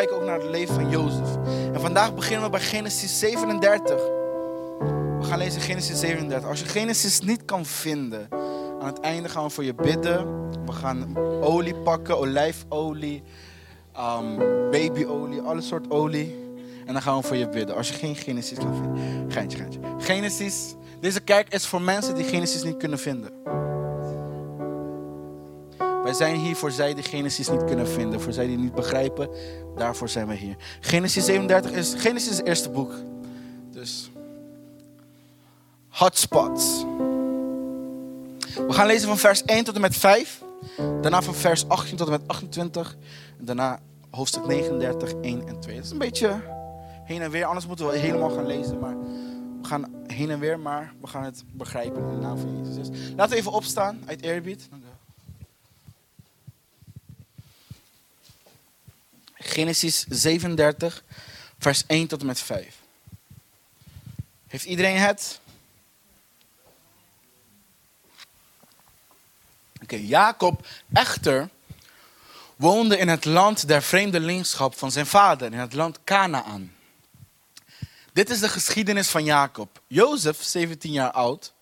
kijken ook naar het leven van Jozef. En vandaag beginnen we bij Genesis 37. We gaan lezen Genesis 37. Als je Genesis niet kan vinden, aan het einde gaan we voor je bidden. We gaan olie pakken, olijfolie, um, babyolie, alle soort olie. En dan gaan we voor je bidden. Als je geen Genesis kan vinden. Geintje, geintje. Genesis. Deze kerk is voor mensen die Genesis niet kunnen vinden. Zijn hier voor zij die Genesis niet kunnen vinden. Voor zij die niet begrijpen. Daarvoor zijn we hier. Genesis 37 is, Genesis is het eerste boek. Dus. Hotspots. We gaan lezen van vers 1 tot en met 5. Daarna van vers 18 tot en met 28. En daarna hoofdstuk 39, 1 en 2. Dat is een beetje heen en weer. Anders moeten we helemaal gaan lezen. Maar we gaan heen en weer, maar we gaan het begrijpen in de naam van Jezus. Laten we even opstaan uit eerbied. Genesis 37, vers 1 tot en met 5. Heeft iedereen het? Oké, Jacob echter woonde in het land der vreemdelingschap van zijn vader, in het land Canaan. Dit is de geschiedenis van Jacob. Jozef, 17 jaar oud,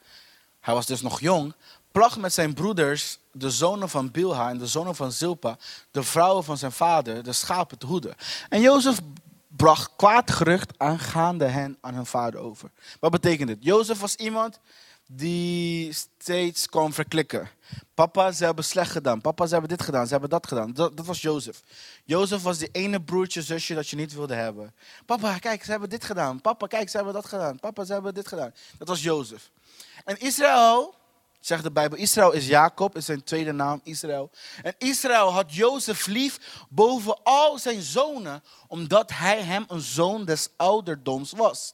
hij was dus nog jong, placht met zijn broeders, de zonen van Bilha en de zonen van Zilpa, de vrouwen van zijn vader, de schapen te hoeden. En Jozef bracht kwaad gerucht aangaande hen aan hun vader over. Wat betekent dit? Jozef was iemand die steeds kwam verklikken. Papa, ze hebben slecht gedaan. Papa, ze hebben dit gedaan. Ze hebben dat gedaan. Dat, dat was Jozef. Jozef was die ene broertje, zusje dat je niet wilde hebben. Papa, kijk, ze hebben dit gedaan. Papa, kijk, ze hebben dat gedaan. Papa, ze hebben dit gedaan. Dat was Jozef. En Israël, zegt de Bijbel, Israël is Jacob, is zijn tweede naam, Israël. En Israël had Jozef lief boven al zijn zonen, omdat hij hem een zoon des ouderdoms was.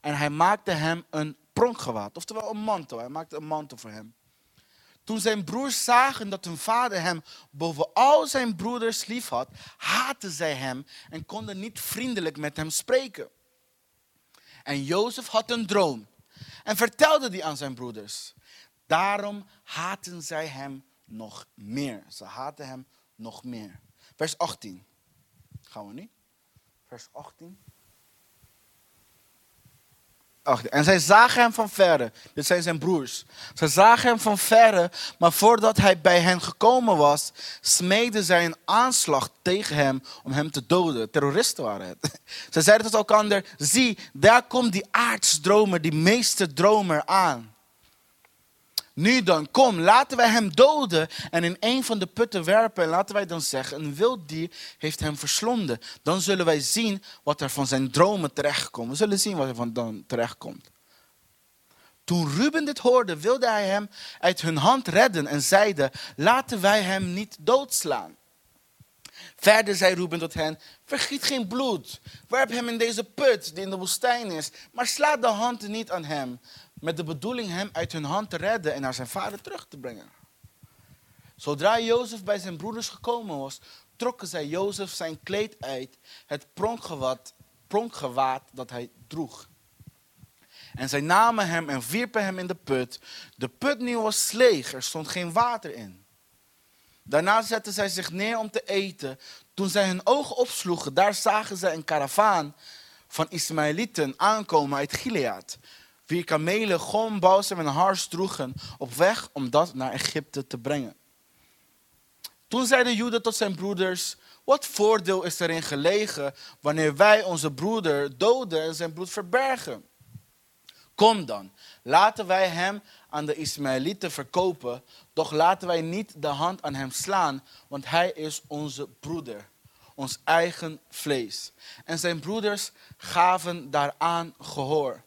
En hij maakte hem een pronkgewaad, oftewel een mantel. Hij maakte een mantel voor hem. Toen zijn broers zagen dat hun vader hem boven al zijn broeders lief had, haatten zij hem en konden niet vriendelijk met hem spreken. En Jozef had een droom en vertelde die aan zijn broeders. Daarom haten zij hem nog meer. Ze haten hem nog meer. Vers 18. Gaan we niet? Vers 18. En zij zagen hem van verre. Dit zijn zijn broers. Ze zagen hem van verre, maar voordat hij bij hen gekomen was, smeedden zij een aanslag tegen hem om hem te doden. Terroristen waren het. Ze zeiden tot elkaar: zie, daar komt die aardsdromer, die meesterdromer aan. Nu dan, kom, laten wij hem doden en in een van de putten werpen. En laten wij dan zeggen, een wild dier heeft hem verslonden. Dan zullen wij zien wat er van zijn dromen terechtkomt. We zullen zien wat er van dan terechtkomt. Toen Ruben dit hoorde, wilde hij hem uit hun hand redden en zeide, laten wij hem niet doodslaan. Verder zei Ruben tot hen, vergiet geen bloed. Werp hem in deze put die in de woestijn is, maar sla de hand niet aan hem met de bedoeling hem uit hun hand te redden en naar zijn vader terug te brengen. Zodra Jozef bij zijn broeders gekomen was, trokken zij Jozef zijn kleed uit, het pronkgewaad, dat hij droeg. En zij namen hem en wierpen hem in de put. De put nu was leeg, er stond geen water in. Daarna zetten zij zich neer om te eten. Toen zij hun ogen opsloegen, daar zagen zij een karavaan van Ismaëlieten aankomen uit Gilead wie kamelen, gom, balsem en hars droegen op weg om dat naar Egypte te brengen. Toen zei de Joden tot zijn broeders, wat voordeel is erin gelegen wanneer wij onze broeder doden en zijn bloed verbergen? Kom dan, laten wij hem aan de Ismaëlieten verkopen, doch laten wij niet de hand aan hem slaan, want hij is onze broeder, ons eigen vlees. En zijn broeders gaven daaraan gehoor.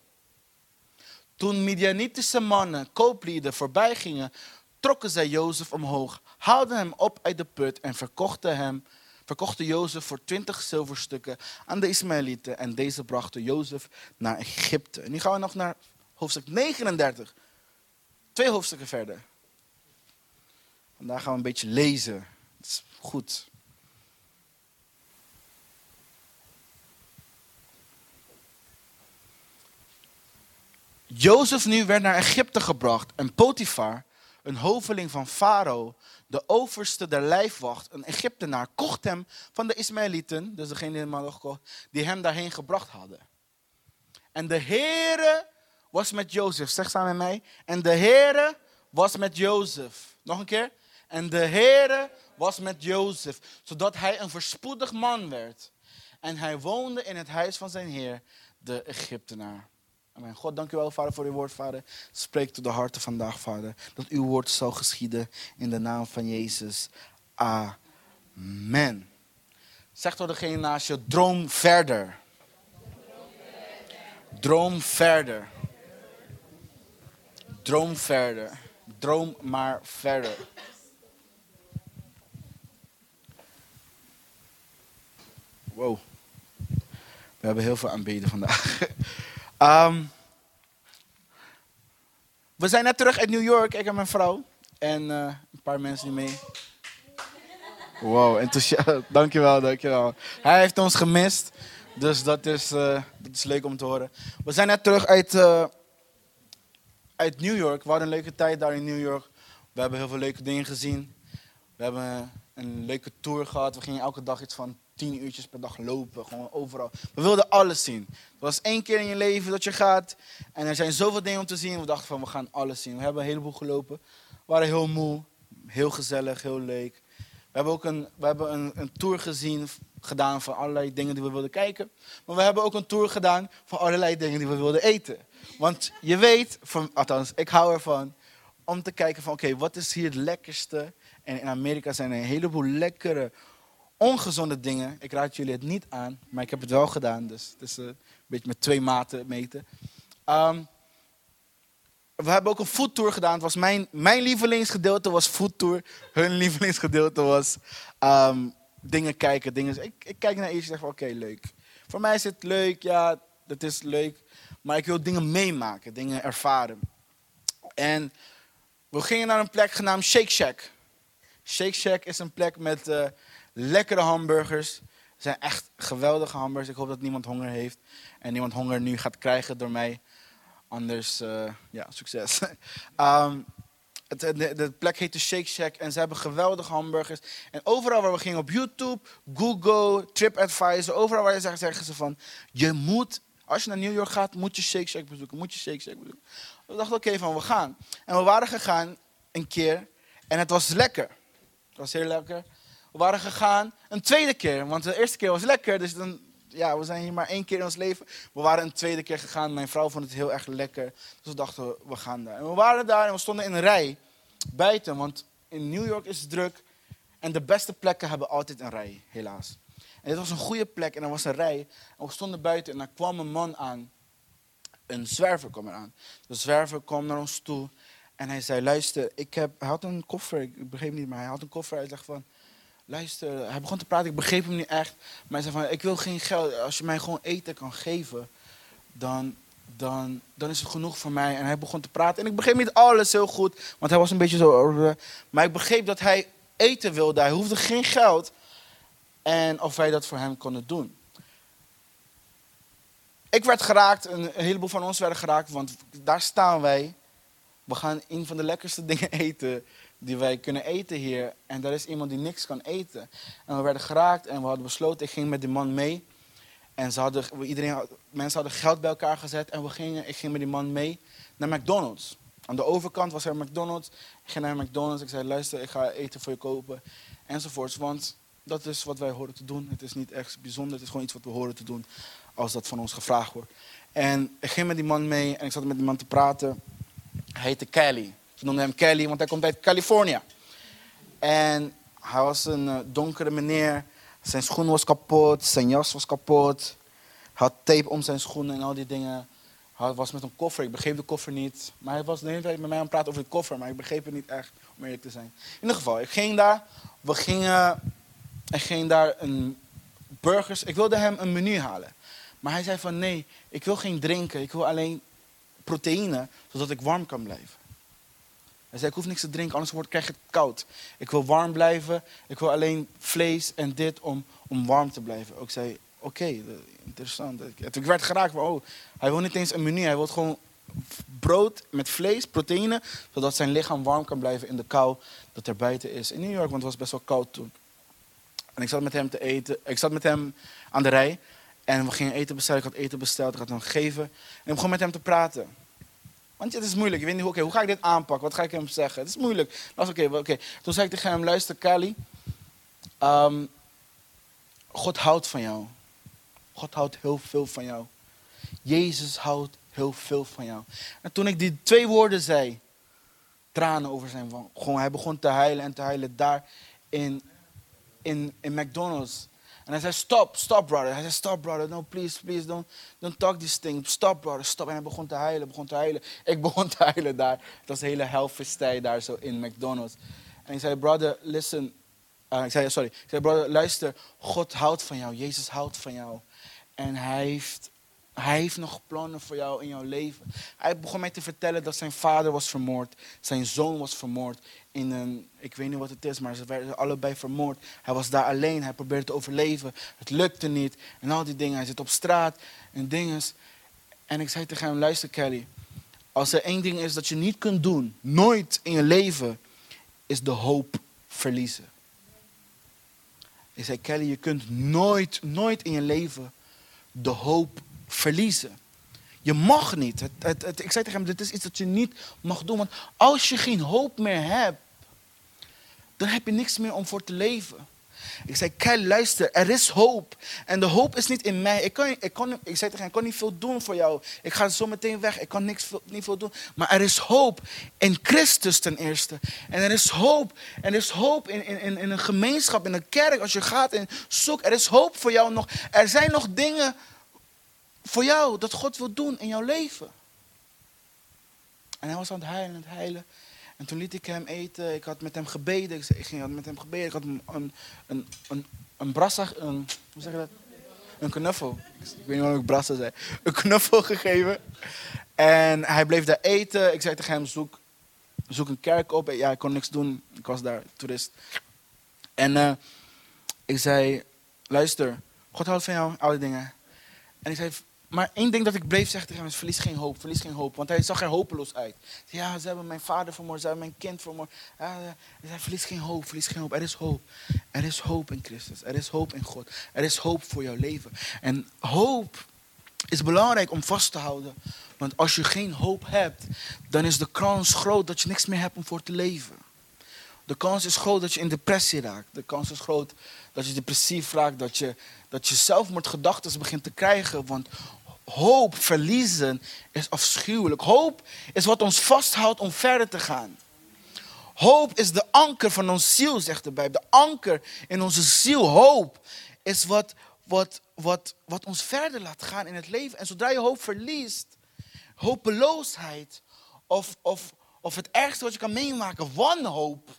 Toen Midianitische mannen, kooplieden, voorbij gingen, trokken zij Jozef omhoog, haalden hem op uit de put en verkochten hem, verkochten Jozef voor twintig zilverstukken aan de Ismaëlieten. En deze brachten Jozef naar Egypte. En nu gaan we nog naar hoofdstuk 39. Twee hoofdstukken verder. Vandaag gaan we een beetje lezen. Het is goed. Jozef nu werd naar Egypte gebracht en Potifar, een hoveling van Farao, de overste der lijfwacht, een Egyptenaar, kocht hem van de Ismaëlieten, dus degene die hem die hem daarheen gebracht hadden. En de Heere was met Jozef. Zeg samen met mij. En de Heere was met Jozef. Nog een keer. En de Heere was met Jozef, zodat hij een verspoedig man werd. En hij woonde in het huis van zijn heer, de Egyptenaar. God, dank u wel, Vader, voor uw woord, Vader. Spreek tot de harten vandaag, Vader. Dat uw woord zal geschieden in de naam van Jezus. Amen. Zeg door degene naast je, droom verder. Droom verder. Droom verder. Droom maar verder. Wow. We hebben heel veel aanbeden vandaag. um, we zijn net terug uit New York, ik en mijn vrouw. En uh, een paar mensen die mee. Wow, enthousiast. Dankjewel, dankjewel. Hij heeft ons gemist. Dus dat is, uh, dat is leuk om te horen. We zijn net terug uit, uh, uit New York. We hadden een leuke tijd daar in New York. We hebben heel veel leuke dingen gezien. We hebben een leuke tour gehad. We gingen elke dag iets van tien uurtjes per dag lopen. Gewoon overal. We wilden alles zien. Het was één keer in je leven dat je gaat. En er zijn zoveel dingen om te zien. We dachten van we gaan alles zien. We hebben een heleboel gelopen. We waren heel moe. Heel gezellig, heel leuk. We hebben ook een, we hebben een, een tour gezien, gedaan van allerlei dingen die we wilden kijken. Maar we hebben ook een tour gedaan van allerlei dingen die we wilden eten. Want je weet, van, althans ik hou ervan, om te kijken van oké, wat is hier het lekkerste? En in Amerika zijn er een heleboel lekkere, ongezonde dingen. Ik raad jullie het niet aan, maar ik heb het wel gedaan. Dus het is een beetje met twee maten meten. Um, we hebben ook een foodtour gedaan. Het was mijn, mijn lievelingsgedeelte was foodtour. Hun lievelingsgedeelte was um, dingen kijken. Dingen, ik, ik kijk naar iets en zeg oké, leuk. Voor mij is het leuk, ja, dat is leuk. Maar ik wil dingen meemaken, dingen ervaren. En we gingen naar een plek genaamd Shake Shack. Shake Shack is een plek met uh, lekkere hamburgers. Het zijn echt geweldige hamburgers. Ik hoop dat niemand honger heeft. En niemand honger nu gaat krijgen door mij. Anders, uh, ja, succes. um, het, de, de, plek heet de Shake Shack en ze hebben geweldige hamburgers. En overal waar we gingen, op YouTube, Google, TripAdvisor, overal waar je zegt, zeggen ze van... Je moet, als je naar New York gaat, moet je Shake Shack bezoeken, moet je Shake Shack bezoeken. We dachten, oké, van we gaan. En we waren gegaan een keer en het was lekker. Het was heel lekker. We waren gegaan een tweede keer, want de eerste keer was lekker, dus dan ja, we zijn hier maar één keer in ons leven. We waren een tweede keer gegaan. Mijn vrouw vond het heel erg lekker. Dus we dachten, we gaan daar. En we waren daar en we stonden in een rij. Buiten, want in New York is het druk. En de beste plekken hebben altijd een rij, helaas. En dit was een goede plek en er was een rij. En we stonden buiten en er kwam een man aan. Een zwerver kwam eraan. De zwerver kwam naar ons toe. En hij zei, luister, ik heb, hij had een koffer. Ik begreep niet, maar hij had een koffer. Hij zegt van, luister, hij begon te praten, ik begreep hem niet echt. Maar hij zei van, ik wil geen geld, als je mij gewoon eten kan geven, dan, dan, dan is het genoeg voor mij. En hij begon te praten en ik begreep niet alles heel goed, want hij was een beetje zo... Maar ik begreep dat hij eten wilde, hij hoefde geen geld. En of wij dat voor hem konden doen. Ik werd geraakt, een heleboel van ons werden geraakt, want daar staan wij. We gaan een van de lekkerste dingen eten die wij kunnen eten hier. En daar is iemand die niks kan eten. En we werden geraakt en we hadden besloten, ik ging met die man mee. En ze hadden, iedereen, mensen hadden geld bij elkaar gezet en we gingen, ik ging met die man mee naar McDonald's. Aan de overkant was er McDonald's. Ik ging naar McDonald's. Ik zei, luister, ik ga eten voor je kopen. Enzovoorts. Want dat is wat wij horen te doen. Het is niet echt bijzonder. Het is gewoon iets wat we horen te doen als dat van ons gevraagd wordt. En ik ging met die man mee en ik zat met die man te praten. Hij heette Kelly. Ze noemden hem Kelly, want hij komt uit Californië. En hij was een uh, donkere meneer. Zijn schoen was kapot, zijn jas was kapot. Hij had tape om zijn schoenen en al die dingen. Hij was met een koffer, ik begreep de koffer niet. Maar hij was de hele tijd met mij aan het praten over de koffer, maar ik begreep het niet echt, om eerlijk te zijn. In ieder geval, ik ging daar. We gingen, ik ging daar een burgers. Ik wilde hem een menu halen. Maar hij zei van nee, ik wil geen drinken, ik wil alleen proteïne, zodat ik warm kan blijven. Hij zei, ik hoef niks te drinken, anders wordt, krijg je het koud. Ik wil warm blijven, ik wil alleen vlees en dit om, om warm te blijven. Ik zei, oké, interessant. Ik werd geraakt van, oh, hij wil niet eens een menu, hij wil gewoon brood met vlees, proteïne, zodat zijn lichaam warm kan blijven in de kou dat er buiten is. In New York, want het was best wel koud toen. En ik zat met hem te eten. Ik zat met hem aan de rij. En we gingen eten bestellen. Ik had eten besteld. Ik had hem gegeven. En ik begon met hem te praten. Want het is moeilijk. Je weet niet, oké, hoe ga ik dit aanpakken? Wat ga ik hem zeggen? Het is moeilijk. Dat oké. oké. Toen zei ik tegen hem, luister Kelly. Ehm, God houdt van jou. God houdt heel veel van jou. Jezus houdt heel veel van jou. En toen ik die twee woorden zei, tranen over zijn wang. Gewoon, hij begon te huilen en te huilen daar in, in, in McDonald's. En hij zei, stop, stop brother. Hij zei, stop brother, no please, please, don't, don't talk this thing. Stop brother, stop. En hij begon te huilen, begon te huilen. Ik begon te huilen daar. Het was een hele helfestij daar zo in McDonald's. En ik zei, brother, listen. Uh, ik zei, sorry. Ik zei, brother, luister. God houdt van jou. Jezus houdt van jou. En hij heeft hij heeft nog plannen voor jou in jouw leven. Hij begon mij te vertellen dat zijn vader was vermoord. Zijn zoon was vermoord. In een, ik weet niet wat het is, maar ze werden allebei vermoord. Hij was daar alleen. Hij probeerde te overleven. Het lukte niet. En al die dingen. Hij zit op straat en dingen. En ik zei tegen hem, luister Kelly. Als er één ding is dat je niet kunt doen, nooit in je leven, is de hoop verliezen. Ik zei, Kelly, je kunt nooit, nooit in je leven de hoop verliezen. Je mag niet. Het, het, het, ik zei tegen hem, dit is iets dat je niet mag doen. Want als je geen hoop meer hebt, dan heb je niks meer om voor te leven. Ik zei, Kijk, luister, er is hoop. En de hoop is niet in mij. Ik, kan, ik, kon, ik zei tegen hem, ik kan niet veel doen voor jou. Ik ga zo meteen weg. Ik kan niks, niet veel doen. Maar er is hoop in Christus ten eerste. En er is hoop. Er is hoop in, in, in een gemeenschap, in een kerk. Als je gaat en zoekt, er is hoop voor jou nog. Er zijn nog dingen voor jou, dat God wil doen in jouw leven. En hij was aan het huilen, aan het huilen. En toen liet ik hem eten. Ik had met hem gebeden. Ik, ging met hem gebeden. Ik had een, een, een, een brassa, hoe zeg je dat? Een knuffel. Ik weet niet waarom ik brassa zei. Een knuffel gegeven. En hij bleef daar eten. Ik zei tegen hem, zoek, zoek een kerk op. Ja, ik kon niks doen. Ik was daar toerist. En uh, ik zei, luister, God houdt van jou, alle dingen. En ik zei, maar één ding dat ik bleef zeggen tegen hem is, verlies geen hoop, verlies geen hoop. Want hij zag er hopeloos uit. Ja, ze hebben mijn vader vermoord, ze hebben mijn kind vermoord. Ja, hij zei, verlies geen hoop, verlies geen hoop. Er is hoop. Er is hoop in Christus. Er is hoop in God. Er is hoop voor jouw leven. En hoop is belangrijk om vast te houden. Want als je geen hoop hebt, dan is de kans groot dat je niks meer hebt om voor te leven. De kans is groot dat je in depressie raakt. De kans is groot dat je depressief raakt, dat je, dat je zelfmoordgedachten begint te krijgen. Want hoop verliezen is afschuwelijk. Hoop is wat ons vasthoudt om verder te gaan. Hoop is de anker van ons ziel, zegt de Bijbel. De anker in onze ziel. Hoop is wat, wat, wat, wat ons verder laat gaan in het leven. En zodra je hoop verliest, hopeloosheid of, of, of het ergste wat je kan meemaken, wanhoop,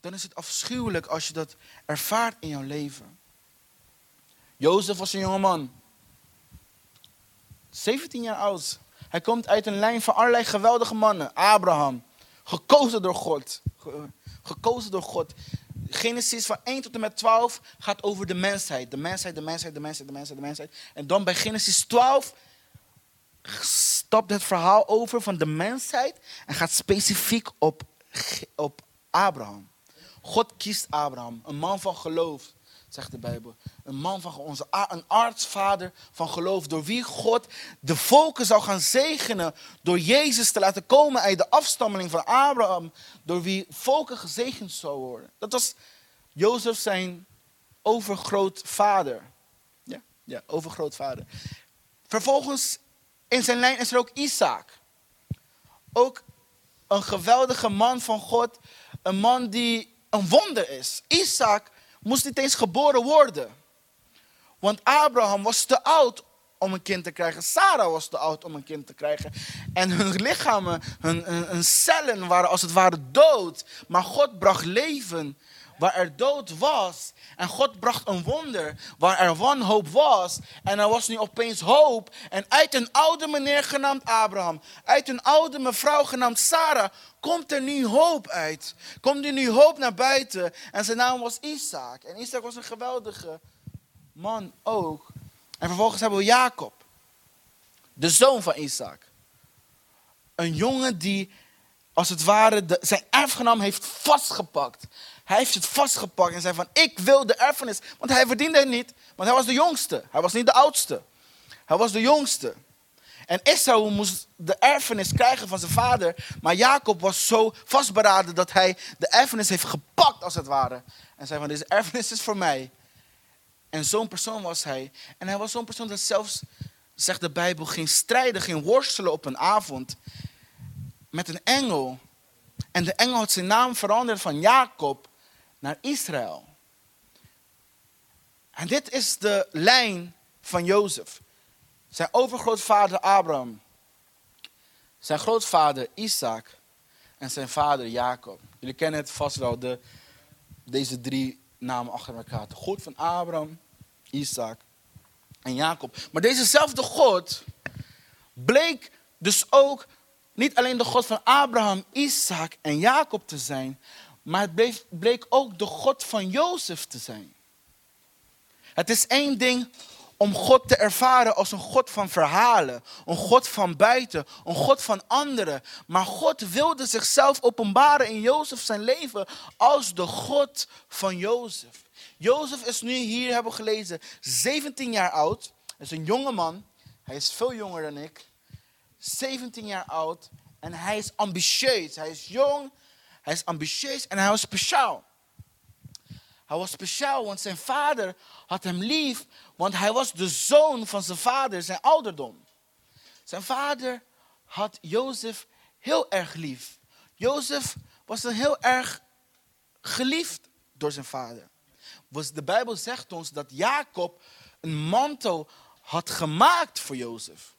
dan is het afschuwelijk als je dat ervaart in jouw leven. Jozef was een jonge man. 17 jaar oud. Hij komt uit een lijn van allerlei geweldige mannen. Abraham, gekozen door God. Gekozen door God. Genesis van 1 tot en met 12 gaat over de mensheid. De mensheid, de mensheid, de mensheid, de mensheid, de mensheid. En dan bij Genesis 12 stapt het verhaal over van de mensheid en gaat specifiek op, op Abraham. God kiest Abraham, een man van geloof, zegt de Bijbel. Een man van onze, een artsvader van geloof, door wie God de volken zou gaan zegenen, door Jezus te laten komen uit de afstammeling van Abraham, door wie volken gezegend zou worden. Dat was Jozef zijn overgrootvader. Ja, ja, overgrootvader. Vervolgens in zijn lijn is er ook Isaac. Ook een geweldige man van God, een man die een wonder is. Isaac moest niet eens geboren worden. Want Abraham was te oud om een kind te krijgen. Sarah was te oud om een kind te krijgen. En hun lichamen, hun, cellen waren als het ware dood. Maar God bracht leven waar er dood was. En God bracht een wonder waar er wanhoop was. En er was nu opeens hoop. En uit een oude meneer genaamd Abraham, uit een oude mevrouw genaamd Sarah, komt er nu hoop uit. Komt er nu hoop naar buiten. En zijn naam was Isaac. En Isaac was een geweldige man ook. En vervolgens hebben we Jacob, de zoon van Isaac. een jongen die als het ware de, zijn erfgenaam heeft vastgepakt. Hij heeft het vastgepakt en zei van ik wil de erfenis. Want hij verdiende het niet, want hij was de jongste. Hij was niet de oudste. Hij was de jongste. En Esau moest de erfenis krijgen van zijn vader. Maar Jacob was zo vastberaden dat hij de erfenis heeft gepakt als het ware. En zei van deze erfenis is voor mij. En zo'n persoon was hij. En hij was zo'n persoon dat zelfs, zegt de Bijbel, ging strijden, ging worstelen op een avond met een engel. En de engel had zijn naam veranderd van Jacob naar Israël. En dit is de lijn van Jozef. Zijn overgrootvader Abraham. Zijn grootvader Isaac. En zijn vader Jacob. Jullie kennen het vast wel, de, deze drie namen achter elkaar. De God van Abraham, Isaac en Jacob. Maar dezezelfde God bleek dus ook niet alleen de God van Abraham, Isaac en Jacob te zijn, maar het bleek, ook de God van Jozef te zijn. Het is één ding om God te ervaren als een God van verhalen, een God van buiten, een God van anderen. Maar God wilde zichzelf openbaren in Jozef zijn leven als de God van Jozef. Jozef is nu hier, hebben we gelezen, 17 jaar oud. Hij is een jonge man. Hij is veel jonger dan ik. 17 jaar oud. En hij is ambitieus. Hij is jong. Hij is ambitieus en hij was speciaal. Hij was speciaal, want zijn vader had hem lief, want hij was de zoon van zijn vader, zijn ouderdom. Zijn vader had Jozef heel erg lief. Jozef was heel erg geliefd door zijn vader. De Bijbel zegt ons dat Jacob een mantel had gemaakt voor Jozef.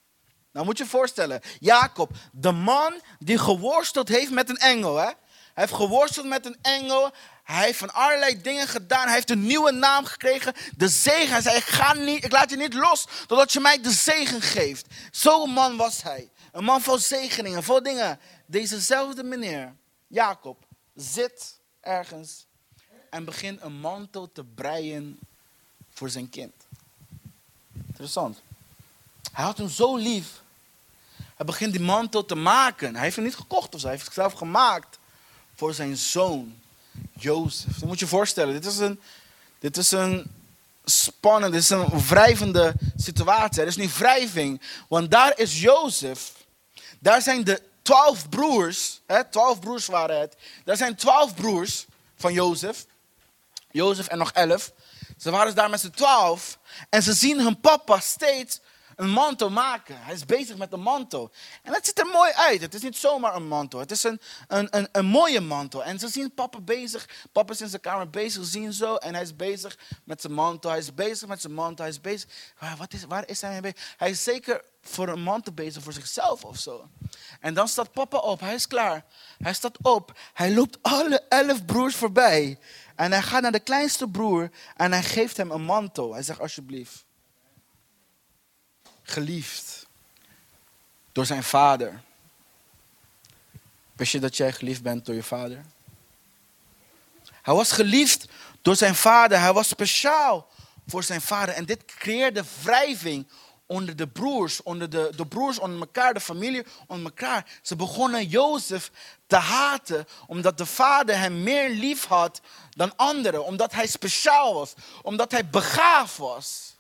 Nou moet je je voorstellen, Jacob, de man die geworsteld heeft met een engel. Hè? Hij heeft geworsteld met een engel. Hij heeft van allerlei dingen gedaan. Hij heeft een nieuwe naam gekregen. De zegen. Hij zei, ik, ga niet, ik laat je niet los totdat je mij de zegen geeft. Zo'n man was hij. Een man vol zegeningen, vol dingen. Dezezelfde meneer, Jacob, zit ergens en begint een mantel te breien voor zijn kind. Interessant. Hij had hem zo lief. Hij begint die mantel te maken. Hij heeft hem niet gekocht of. Hij heeft het zelf gemaakt voor zijn zoon, Jozef. Dat moet je je voorstellen. Dit is een, dit is een spannende, dit is een wrijvende situatie. Er is nu wrijving, want daar is Jozef. Daar zijn de twaalf broers, hè, twaalf broers waren het. Daar zijn twaalf broers van Jozef. Jozef en nog elf. Ze waren dus daar met z'n twaalf. En ze zien hun papa steeds een mantel maken. Hij is bezig met een mantel. En het ziet er mooi uit. Het is niet zomaar een mantel. Het is een, een, een, een mooie mantel. En ze zien papa bezig. Papa is in zijn kamer bezig. Zien zo. En hij is bezig met zijn mantel. Hij is bezig met zijn mantel. Hij is bezig. Wat is, waar is hij mee bezig? Hij is zeker voor een mantel bezig voor zichzelf of zo. En dan staat papa op. Hij is klaar. Hij staat op. Hij loopt alle elf broers voorbij. En hij gaat naar de kleinste broer. En hij geeft hem een mantel. Hij zegt alsjeblieft geliefd door zijn vader. Wist je dat jij geliefd bent door je vader? Hij was geliefd door zijn vader. Hij was speciaal voor zijn vader. En dit creëerde wrijving onder de broers, onder de, de broers onder elkaar, de familie onder elkaar. Ze begonnen Jozef te haten omdat de vader hem meer lief had dan anderen. Omdat hij speciaal was, omdat hij begaafd was.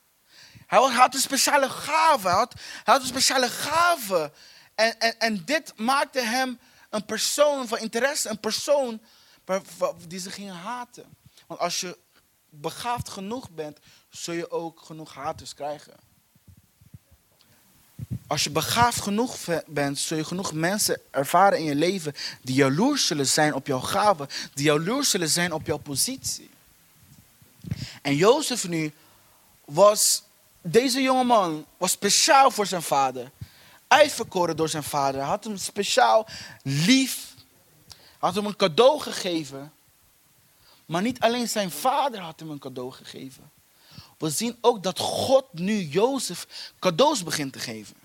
Hij had een speciale gave. Hij had, hij had een speciale gave. En, en, en dit maakte hem een persoon van interesse. Een persoon die ze gingen haten. Want als je begaafd genoeg bent, zul je ook genoeg haters krijgen. Als je begaafd genoeg bent, zul je genoeg mensen ervaren in je leven die jaloers zullen zijn op jouw gave, die jaloers zullen zijn op jouw positie. En Jozef nu was deze jongeman was speciaal voor zijn vader. Uitverkoren door zijn vader. Hij had hem speciaal lief. Hij had hem een cadeau gegeven. Maar niet alleen zijn vader had hem een cadeau gegeven. We zien ook dat God nu Jozef cadeaus begint te geven.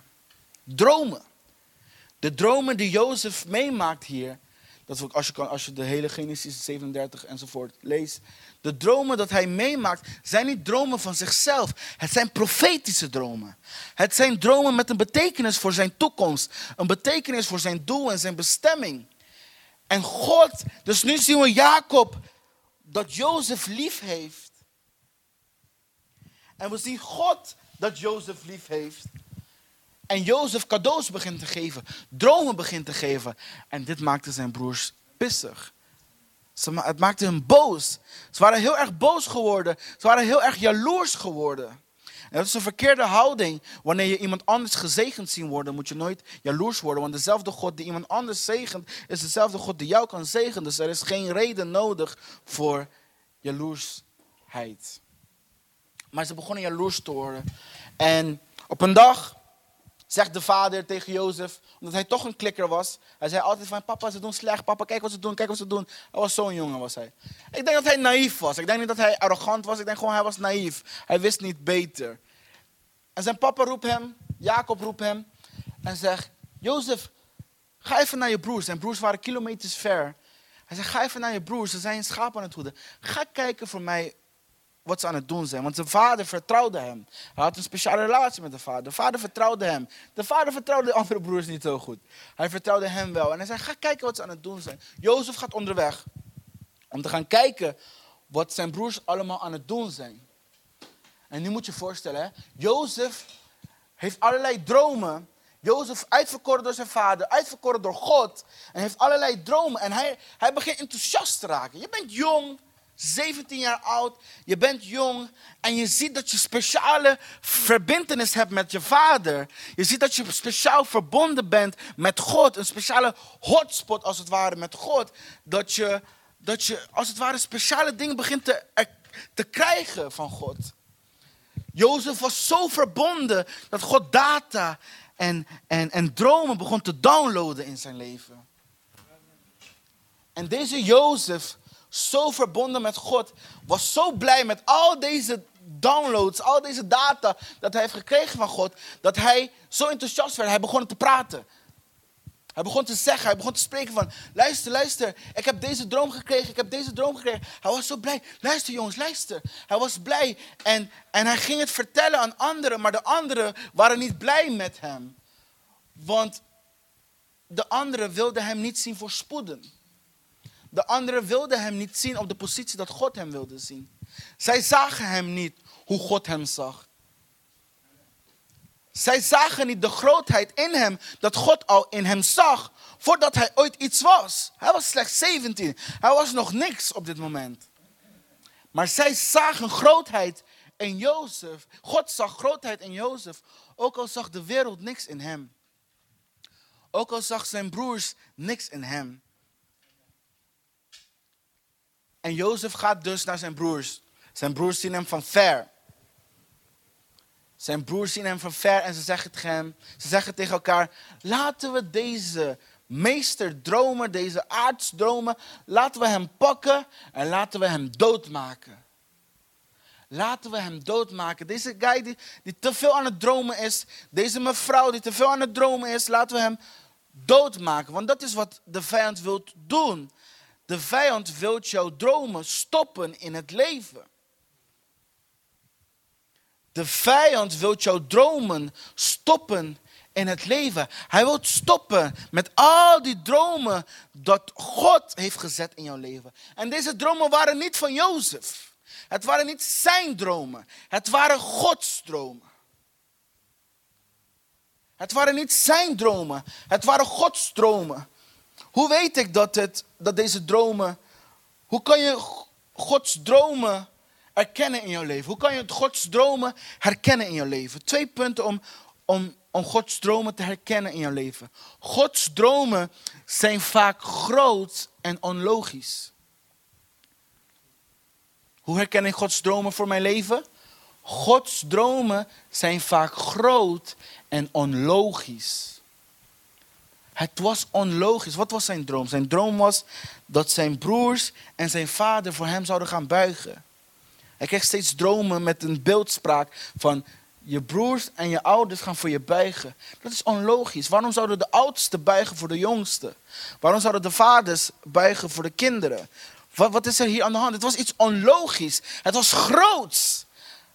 Dromen. De dromen die Jozef meemaakt hier, Dat als, je kan, als je de hele Genesis 37 enzovoort leest. De dromen dat hij meemaakt zijn niet dromen van zichzelf. Het zijn profetische dromen. Het zijn dromen met een betekenis voor zijn toekomst. Een betekenis voor zijn doel en zijn bestemming. En God, dus nu zien we Jacob dat Jozef lief heeft. En we zien God dat Jozef lief heeft. En Jozef cadeaus begint te geven, dromen begint te geven. En dit maakte zijn broers pissig. Het maakte hem boos. Ze waren heel erg boos geworden. Ze waren heel erg jaloers geworden. En dat is een verkeerde houding. Wanneer je iemand anders gezegend zien worden, moet je nooit jaloers worden. Want dezelfde God die iemand anders zegent, is dezelfde God die jou kan zegenen. Dus er is geen reden nodig voor jaloersheid. Maar ze begonnen jaloers te worden. En op een dag zegt de vader tegen Jozef, omdat hij toch een klikker was. Hij zei altijd van, papa, ze doen slecht. Papa, kijk wat ze doen, kijk wat ze doen. Hij was zo'n jongen, was hij. Ik denk dat hij naïef was. Ik denk niet dat hij arrogant was. Ik denk gewoon, hij was naïef. Hij wist niet beter. En zijn papa roept hem, Jacob roept hem, en zegt, Jozef, ga even naar je broers. Zijn broers waren kilometers ver. Hij zegt, ga even naar je broers, ze zijn schapen aan het hoeden. Ga kijken voor mij wat ze aan het doen zijn. Want zijn vader vertrouwde hem. Hij had een speciale relatie met de vader. De vader vertrouwde hem. De vader vertrouwde de andere broers niet zo goed. Hij vertrouwde hem wel. En hij zei, ga kijken wat ze aan het doen zijn. Jozef gaat onderweg om te gaan kijken wat zijn broers allemaal aan het doen zijn. En nu moet je voorstellen? Jozef heeft allerlei dromen. Jozef uitverkoren door zijn vader, uitverkoren door God. En heeft allerlei dromen. En hij, hij begint enthousiast te raken. Je bent jong, 17 jaar oud, je bent jong en je ziet dat je speciale verbindenis hebt met je vader. Je ziet dat je speciaal verbonden bent met God, een speciale hotspot als het ware met God. Dat je, dat je als het ware speciale dingen begint te, te krijgen van God. Jozef was zo verbonden dat God data en, en, en dromen begon te downloaden in zijn leven. En deze Jozef zo verbonden met God, was zo blij met al deze downloads, al deze data dat hij heeft gekregen van God, dat hij zo enthousiast werd. Hij begon te praten. Hij begon te zeggen, hij begon te spreken van, luister, luister, ik heb deze droom gekregen, ik heb deze droom gekregen. Hij was zo blij. Luister jongens, luister. Hij was blij en, en hij ging het vertellen aan anderen, maar de anderen waren niet blij met hem. Want de anderen wilden hem niet zien voorspoeden. De anderen wilden hem niet zien op de positie dat God hem wilde zien. Zij zagen hem niet hoe God hem zag. Zij zagen niet de grootheid in hem dat God al in hem zag voordat hij ooit iets was. Hij was slechts 17. Hij was nog niks op dit moment. Maar zij zagen grootheid in Jozef. God zag grootheid in Jozef. Ook al zag de wereld niks in hem. Ook al zag zijn broers niks in hem. En Jozef gaat dus naar zijn broers. Zijn broers zien hem van ver. Zijn broers zien hem van ver en ze zeggen tegen hem, ze zeggen tegen elkaar, laten we deze meesterdromer, deze aardsdromen, laten we hem pakken en laten we hem doodmaken. Laten we hem doodmaken. Deze guy die, die te veel aan het dromen is, deze mevrouw die te veel aan het dromen is, laten we hem doodmaken. Want dat is wat de vijand wil doen. De vijand wil jouw dromen stoppen in het leven. De vijand wil jouw dromen stoppen in het leven. Hij wil stoppen met al die dromen dat God heeft gezet in jouw leven. En deze dromen waren niet van Jozef. Het waren niet zijn dromen. Het waren Gods dromen. Het waren niet zijn dromen. Het waren Gods dromen. Hoe weet ik dat, het, dat deze dromen. Hoe kan je Gods dromen erkennen in jouw leven? Hoe kan je Gods dromen herkennen in jouw leven? Twee punten om, om, om Gods dromen te herkennen in jouw leven. Gods dromen zijn vaak groot en onlogisch. Hoe herken ik Gods dromen voor mijn leven? Gods dromen zijn vaak groot en onlogisch. Het was onlogisch. Wat was zijn droom? Zijn droom was dat zijn broers en zijn vader voor hem zouden gaan buigen. Hij kreeg steeds dromen met een beeldspraak van je broers en je ouders gaan voor je buigen. Dat is onlogisch. Waarom zouden de oudste buigen voor de jongste? Waarom zouden de vaders buigen voor de kinderen? Wat, wat is er hier aan de hand? Het was iets onlogisch. Het was groots.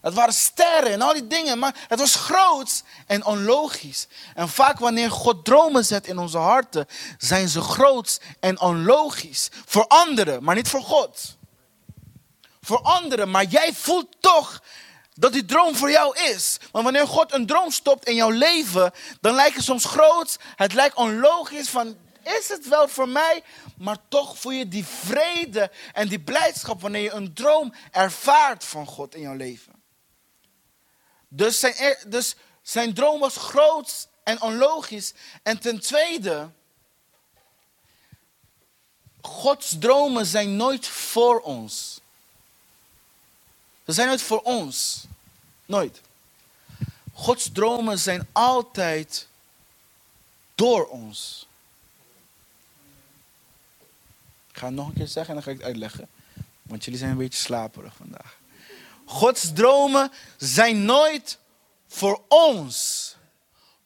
Het waren sterren en al die dingen, maar het was groots en onlogisch. En vaak wanneer God dromen zet in onze harten, zijn ze groots en onlogisch. Voor anderen, maar niet voor God. Voor anderen, maar jij voelt toch dat die droom voor jou is. Want wanneer God een droom stopt in jouw leven, dan lijkt het soms groots. Het lijkt onlogisch van, is het wel voor mij? Maar toch voel je die vrede en die blijdschap wanneer je een droom ervaart van God in jouw leven. Dus zijn, dus zijn droom was groot en onlogisch. En ten tweede, Gods dromen zijn nooit voor ons. Ze zijn nooit voor ons. Nooit. Gods dromen zijn altijd door ons. Ik ga het nog een keer zeggen en dan ga ik het uitleggen. Want jullie zijn een beetje slaperig vandaag. Gods dromen zijn nooit voor ons.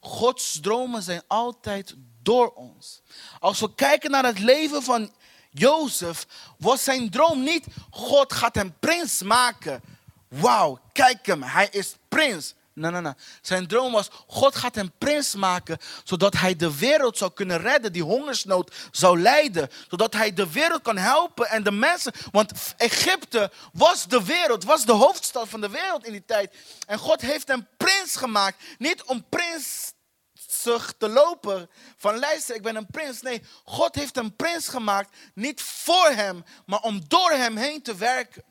Gods dromen zijn altijd door ons. Als we kijken naar het leven van Jozef, was zijn droom niet: God gaat hem prins maken. Wauw, kijk hem, hij is prins. Nee, nee, nee. Zijn droom was, God gaat hem prins maken, zodat hij de wereld zou kunnen redden, die hongersnood zou leiden. Zodat hij de wereld kan helpen en de mensen, want Egypte was de wereld, was de hoofdstad van de wereld in die tijd. En God heeft hem prins gemaakt, niet om prins te lopen van luister, ik ben een prins. Nee, God heeft een prins gemaakt, niet voor hem, maar om door hem heen te werken.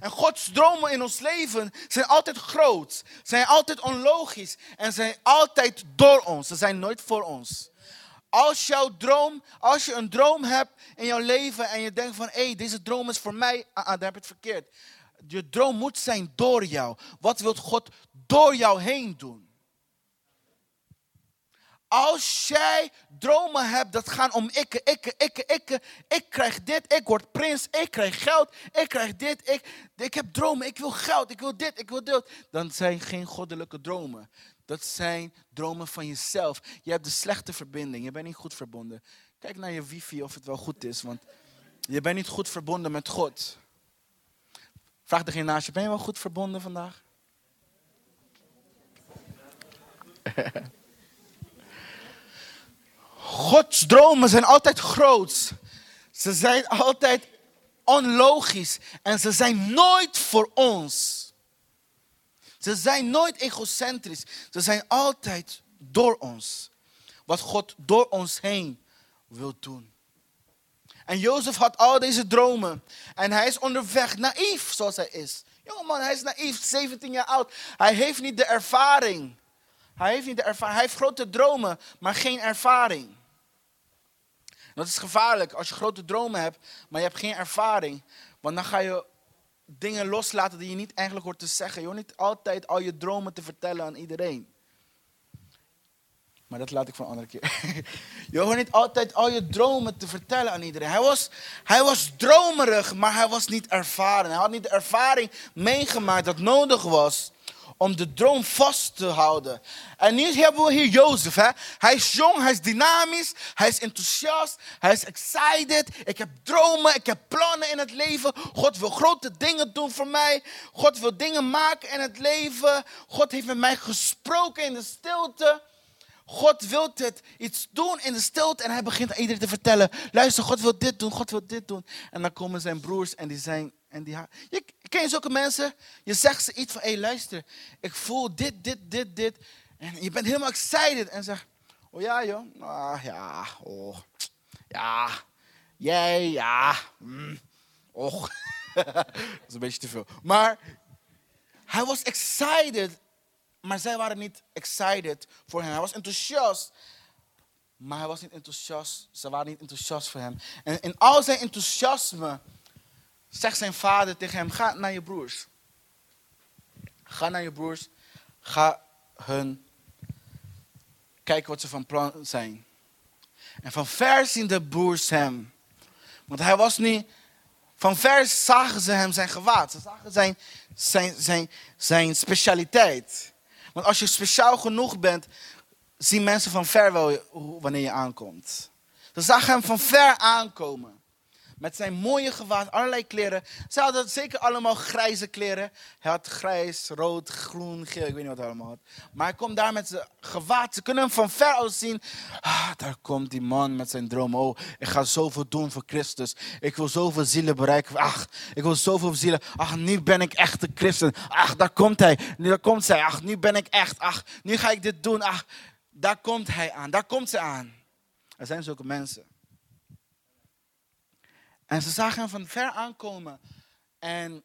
En Gods dromen in ons leven zijn altijd groot, zijn altijd onlogisch en zijn altijd door ons. Ze zijn nooit voor ons. Als jouw droom, als je een droom hebt in jouw leven en je denkt van hé, hey, deze droom is voor mij, ah, ah, dan heb je het verkeerd. Je droom moet zijn door jou. Wat wil God door jou heen doen? Als jij dromen hebt dat gaan om ikke, ikke, ikke, ikke. Ik krijg dit, ik word prins, ik krijg geld, ik krijg dit, ik, ik heb dromen, ik wil geld, ik wil dit, ik wil dit. Dan zijn geen goddelijke dromen. Dat zijn dromen van jezelf. Je hebt de slechte verbinding, je bent niet goed verbonden. Kijk naar je wifi of het wel goed is, want je bent niet goed verbonden met God. Vraag degene naast je, ben je wel goed verbonden vandaag? Gods dromen zijn altijd groot. Ze zijn altijd onlogisch. En ze zijn nooit voor ons. Ze zijn nooit egocentrisch. Ze zijn altijd door ons. Wat God door ons heen wil doen. En Jozef had al deze dromen. En hij is onderweg, naïef zoals hij is. Jongeman, hij is naïef, 17 jaar oud. Hij heeft niet de ervaring. Hij heeft niet de ervaring. Hij heeft grote dromen, maar geen ervaring. Dat is gevaarlijk als je grote dromen hebt, maar je hebt geen ervaring. Want dan ga je dingen loslaten die je niet eigenlijk hoort te zeggen. Je hoort niet altijd al je dromen te vertellen aan iedereen. Maar dat laat ik voor een andere keer. Je hoort niet altijd al je dromen te vertellen aan iedereen. Hij was, hij was dromerig, maar hij was niet ervaren. Hij had niet de ervaring meegemaakt dat nodig was om de droom vast te houden. En nu hebben we hier Jozef. Hè? Hij is jong, hij is dynamisch, hij is enthousiast, hij is excited. Ik heb dromen, ik heb plannen in het leven. God wil grote dingen doen voor mij. God wil dingen maken in het leven. God heeft met mij gesproken in de stilte. God wil dit iets doen in de stilte en hij begint aan iedereen te vertellen. Luister, God wil dit doen, God wil dit doen. En dan komen zijn broers en die zijn en die je, ken je zulke mensen? Je zegt ze iets van, hé hey, luister, ik voel dit, dit, dit, dit. En je bent helemaal excited. En zegt, oh ja joh, ah, ja, oh, ja, jij, ja, mm, och. dat is een beetje te veel. Maar hij was excited, maar zij waren niet excited voor hem. Hij was enthousiast, maar hij was niet enthousiast. Ze waren niet enthousiast voor hem. En in al zijn enthousiasme zegt zijn vader tegen hem: Ga naar je broers. Ga naar je broers. Ga hun kijken wat ze van plan zijn. En van ver zien de broers hem. Want hij was niet. Van ver zagen ze hem zijn gewaad. Ze zagen zijn, zijn, zijn, zijn specialiteit. Want als je speciaal genoeg bent, zien mensen van ver wel wanneer je aankomt. Ze zagen hem van ver aankomen. Met zijn mooie gewaad, allerlei kleren. Ze hadden zeker allemaal grijze kleren. Hij had grijs, rood, groen, geel, ik weet niet wat hij allemaal had. Maar hij komt daar met zijn gewaad. Ze kunnen hem van ver al zien. Ah, daar komt die man met zijn droom. Oh, ik ga zoveel doen voor Christus. Ik wil zoveel zielen bereiken. Ach, ik wil zoveel zielen. Ach, nu ben ik echt een christen. Ach, daar komt hij. Nu daar komt zij. Ach, nu ben ik echt. Ach, nu ga ik dit doen. Ach, daar komt hij aan. Daar komt ze aan. Er zijn zulke mensen. En ze zagen hem van ver aankomen. En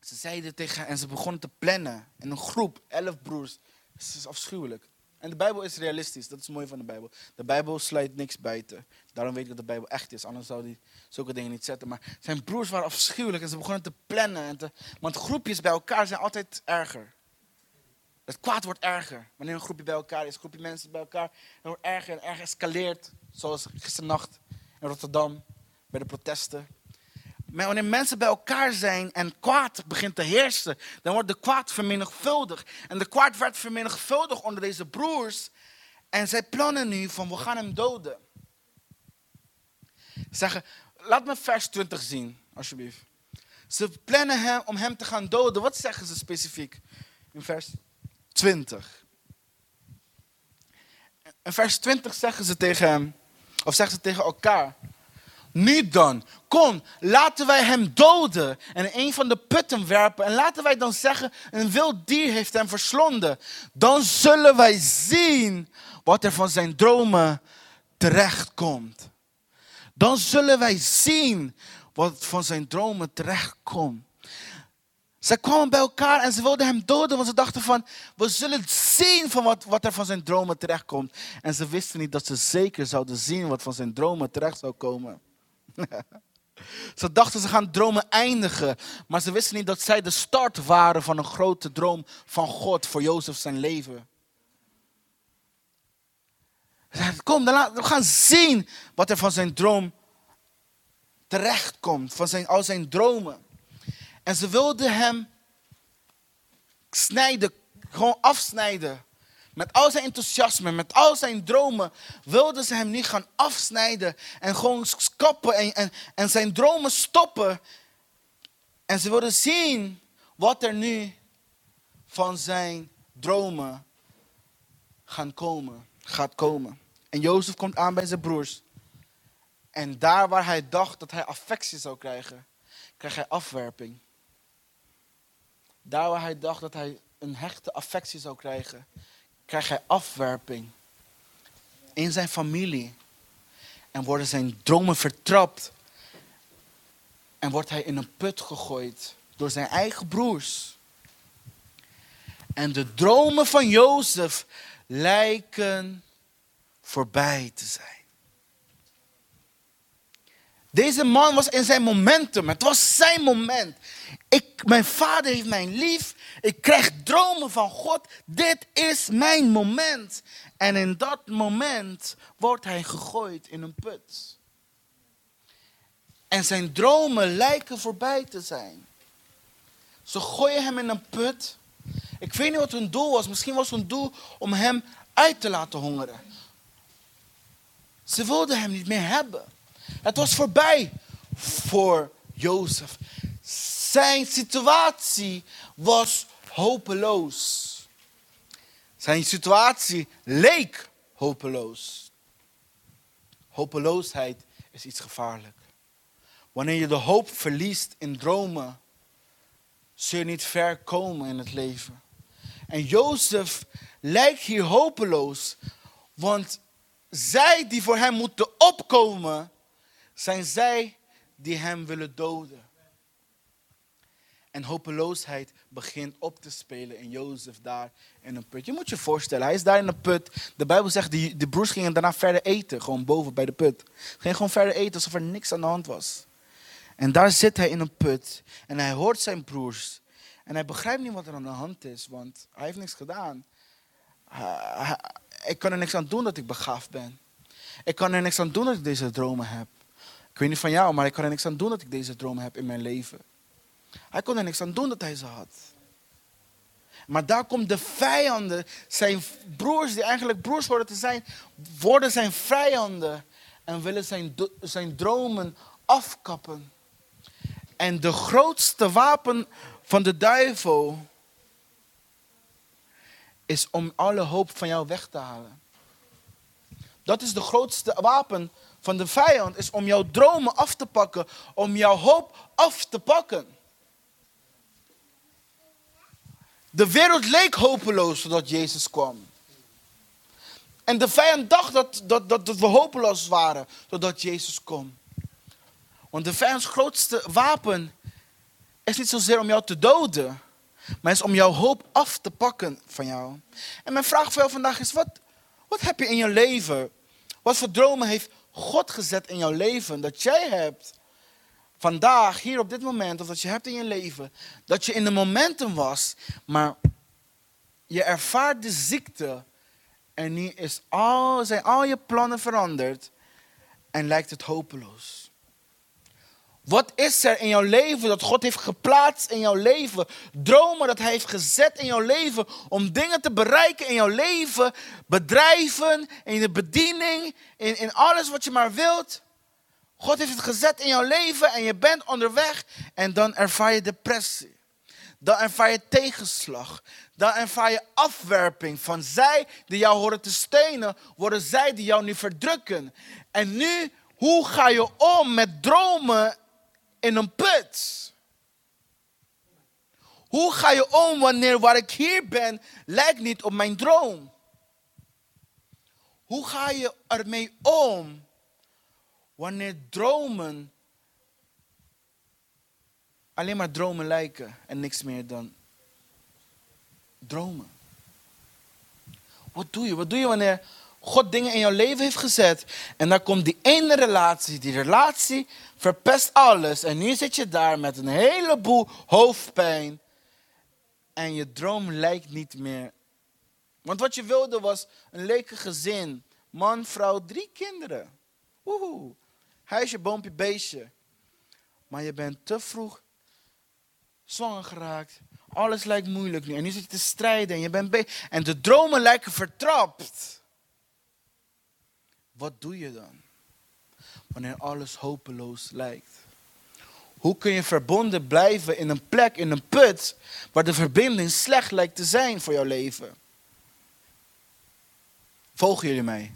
ze zeiden tegen en ze begonnen te plannen. In een groep, elf broers. Het is afschuwelijk. En de Bijbel is realistisch, dat is mooi van de Bijbel. De Bijbel sluit niks buiten. Daarom weet ik dat de Bijbel echt is, anders zou hij zulke dingen niet zetten. Maar zijn broers waren afschuwelijk en ze begonnen te plannen. En te, want groepjes bij elkaar zijn altijd erger. Het kwaad wordt erger. Wanneer een groepje bij elkaar is, een groepje mensen bij elkaar, het wordt erger en erger escaleert. Zoals gisternacht in Rotterdam bij de protesten. Maar wanneer mensen bij elkaar zijn en kwaad begint te heersen, dan wordt de kwaad vermenigvuldigd. En de kwaad werd vermenigvuldigd onder deze broers. En zij plannen nu van we gaan hem doden. Zeggen, laat me vers 20 zien, alsjeblieft. Ze plannen hem om hem te gaan doden. Wat zeggen ze specifiek in vers 20? In vers 20 zeggen ze tegen hem, of zeggen ze tegen elkaar. Nu dan, kom, laten wij hem doden en een van de putten werpen. En laten wij dan zeggen, een wild dier heeft hem verslonden. Dan zullen wij zien wat er van zijn dromen terechtkomt. Dan zullen wij zien wat van zijn dromen terechtkomt. Ze kwamen bij elkaar en ze wilden hem doden, want ze dachten van, we zullen zien van wat, wat er van zijn dromen terechtkomt. En ze wisten niet dat ze zeker zouden zien wat van zijn dromen terecht zou komen. Ze dachten ze gaan dromen eindigen, maar ze wisten niet dat zij de start waren van een grote droom van God voor Jozef zijn leven. Kom, dan we gaan zien wat er van zijn droom terechtkomt, van zijn, al zijn dromen. En ze wilden hem snijden, gewoon afsnijden. Met al zijn enthousiasme, met al zijn dromen, wilden ze hem niet gaan afsnijden en gewoon kappen en, en, en zijn dromen stoppen. En ze wilden zien wat er nu van zijn dromen gaan komen, gaat komen. En Jozef komt aan bij zijn broers. En daar waar hij dacht dat hij affectie zou krijgen, krijgt hij afwerping. Daar waar hij dacht dat hij een hechte affectie zou krijgen, krijgt hij afwerping in zijn familie. En worden zijn dromen vertrapt. En wordt hij in een put gegooid door zijn eigen broers. En de dromen van Jozef lijken voorbij te zijn. Deze man was in zijn momentum. Het was zijn moment. Ik, mijn vader heeft mij lief. Ik krijg dromen van God. Dit is mijn moment. En in dat moment wordt hij gegooid in een put. En zijn dromen lijken voorbij te zijn. Ze gooien hem in een put. Ik weet niet wat hun doel was. Misschien was hun doel om hem uit te laten hongeren. Ze wilden hem niet meer hebben. Het was voorbij voor Jozef. Zijn situatie was hopeloos. Zijn situatie leek hopeloos. Hopeloosheid is iets gevaarlijk. Wanneer je de hoop verliest in dromen, zul je niet ver komen in het leven. En Jozef lijkt hier hopeloos, want zij die voor hem moeten opkomen, zijn zij die hem willen doden. En hopeloosheid begint op te spelen in Jozef daar in een put. Je moet je voorstellen, hij is daar in een put. De Bijbel zegt, die, de broers gingen daarna verder eten, gewoon boven bij de put. Gingen gewoon verder eten alsof er niks aan de hand was. En daar zit hij in een put en hij hoort zijn broers. En hij begrijpt niet wat er aan de hand is, want hij heeft niks gedaan. ik kan er niks aan doen dat ik begaafd ben. Ik kan er niks aan doen dat ik deze dromen heb. Ik weet niet van jou, maar ik kan er niks aan doen dat ik deze dromen heb in mijn leven. Hij kon er niks aan doen dat hij ze had. Maar daar komt de vijanden, zijn broers die eigenlijk broers worden te zijn, worden zijn vijanden en willen zijn, zijn dromen afkappen. En de grootste wapen van de duivel is om alle hoop van jou weg te halen. Dat is de grootste wapen van de vijand, is om jouw dromen af te pakken, om jouw hoop af te pakken. De wereld leek hopeloos totdat Jezus kwam. En de vijand dacht dat, dat, dat, dat we hopeloos waren totdat Jezus kwam. Want de vijands grootste wapen is niet zozeer om jou te doden, maar is om jouw hoop af te pakken van jou. En mijn vraag voor jou vandaag is, wat, wat heb je in je leven? Wat voor dromen heeft God gezet in jouw leven dat jij hebt vandaag, hier op dit moment, of dat je hebt in je leven, dat je in de momenten was, maar je ervaart de ziekte en nu is al, zijn al je plannen veranderd en lijkt het hopeloos. Wat is er in jouw leven dat God heeft geplaatst in jouw leven? Dromen dat Hij heeft gezet in jouw leven om dingen te bereiken in jouw leven, bedrijven, in de bediening, in, in alles wat je maar wilt. God heeft het gezet in jouw leven en je bent onderweg en dan ervaar je depressie. Dan ervaar je tegenslag. Dan ervaar je afwerping van zij die jou horen te steunen, worden zij die jou nu verdrukken. En nu, hoe ga je om met dromen in een put. Hoe ga je om wanneer waar ik hier ben lijkt niet op mijn droom? Hoe ga je ermee om wanneer dromen alleen maar dromen lijken en niks meer dan dromen? Wat doe je? Wat doe je wanneer God dingen in jouw leven heeft gezet. En dan komt die ene relatie. Die relatie verpest alles. En nu zit je daar met een heleboel hoofdpijn. En je droom lijkt niet meer. Want wat je wilde was een leuke gezin. Man, vrouw, drie kinderen. Woehoe. Huisje, boompje, beestje. Maar je bent te vroeg zwanger geraakt. Alles lijkt moeilijk nu. En nu zit je te strijden en je bent En de dromen lijken vertrapt. Wat doe je dan? Wanneer alles hopeloos lijkt. Hoe kun je verbonden blijven in een plek, in een put, waar de verbinding slecht lijkt te zijn voor jouw leven? Volgen jullie mij?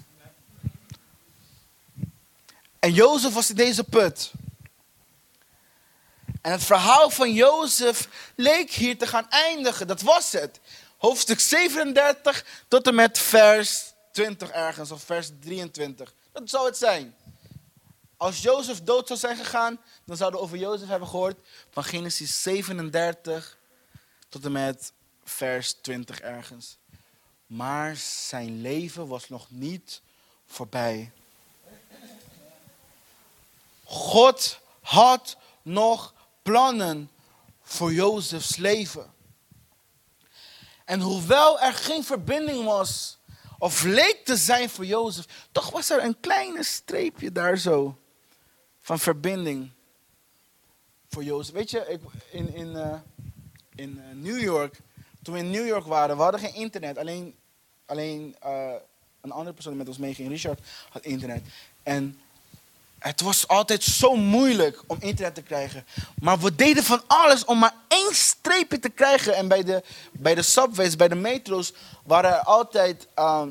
En Jozef was in deze put. En het verhaal van Jozef leek hier te gaan eindigen. Dat was het. Hoofdstuk 37 tot en met vers 20 ergens, of vers 23. Dat zou het zijn. Als Jozef dood zou zijn gegaan, dan zouden we over Jozef hebben gehoord van Genesis 37 tot en met vers 20 ergens. Maar zijn leven was nog niet voorbij. God had nog plannen voor Jozefs leven. En hoewel er geen verbinding was of leek te zijn voor Jozef, toch was er een kleine streepje daar zo van verbinding voor Jozef. Weet je, ik, in, in, uh, in uh, New York, toen we in New York waren, we hadden geen internet. Alleen, alleen uh, een andere persoon die met ons meeging, Richard, had internet. En het was altijd zo moeilijk om internet te krijgen. Maar we deden van alles om maar één streepje te krijgen. En bij de, bij de subways, bij de metro's, waren er altijd uh,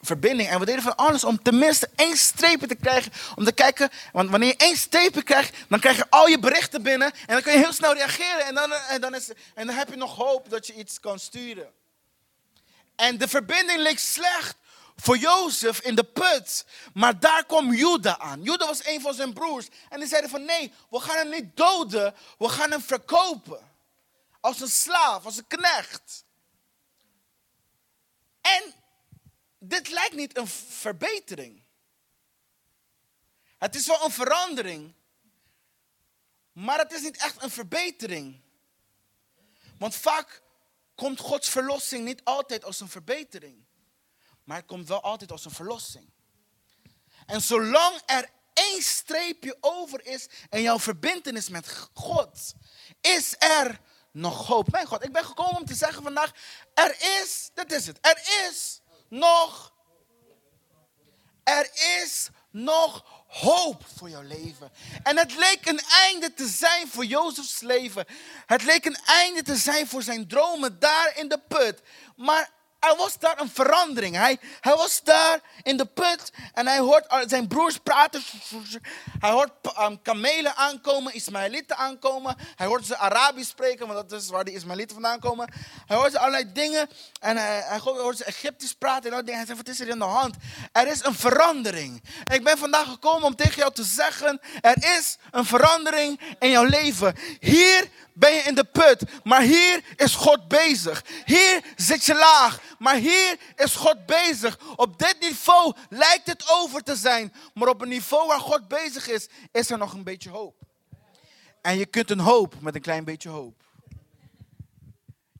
verbinding. En we deden van alles om tenminste één streepje te krijgen. Om te kijken, want wanneer je één streepje krijgt, dan krijg je al je berichten binnen. En dan kun je heel snel reageren. En dan, en dan, is, en dan heb je nog hoop dat je iets kan sturen. En de verbinding leek slecht voor Jozef in de put. Maar daar kwam Juda aan. Juda was een van zijn broers. En die zeiden van nee, we gaan hem niet doden. We gaan hem verkopen. Als een slaaf, als een knecht. En dit lijkt niet een verbetering. Het is wel een verandering. Maar het is niet echt een verbetering. Want vaak komt Gods verlossing niet altijd als een verbetering. Maar het komt wel altijd als een verlossing. En zolang er één streepje over is in jouw verbindenis met God, is er nog hoop. Mijn God, ik ben gekomen om te zeggen vandaag, er is, dat is het, er is nog, er is nog hoop voor jouw leven. En het leek een einde te zijn voor Jozefs leven. Het leek een einde te zijn voor zijn dromen daar in de put. Maar er was daar een verandering. Hij, hij was daar in de put en hij hoort zijn broers praten. Hij hoort um, kamelen aankomen, Ismaëlieten aankomen. Hij hoort ze Arabisch spreken, want dat is waar de Ismaëlieten vandaan komen. Hij hoort allerlei dingen en hij, hoort ze Egyptisch praten. En hij zegt, wat is er in de hand? Er is een verandering. Ik ben vandaag gekomen om tegen jou te zeggen, er is een verandering in jouw leven. Hier ben je in de put, maar hier is God bezig. Hier zit je laag, maar hier is God bezig. Op dit niveau lijkt het over te zijn, maar op een niveau waar God bezig is, is er nog een beetje hoop. En je kunt een hoop met een klein beetje hoop.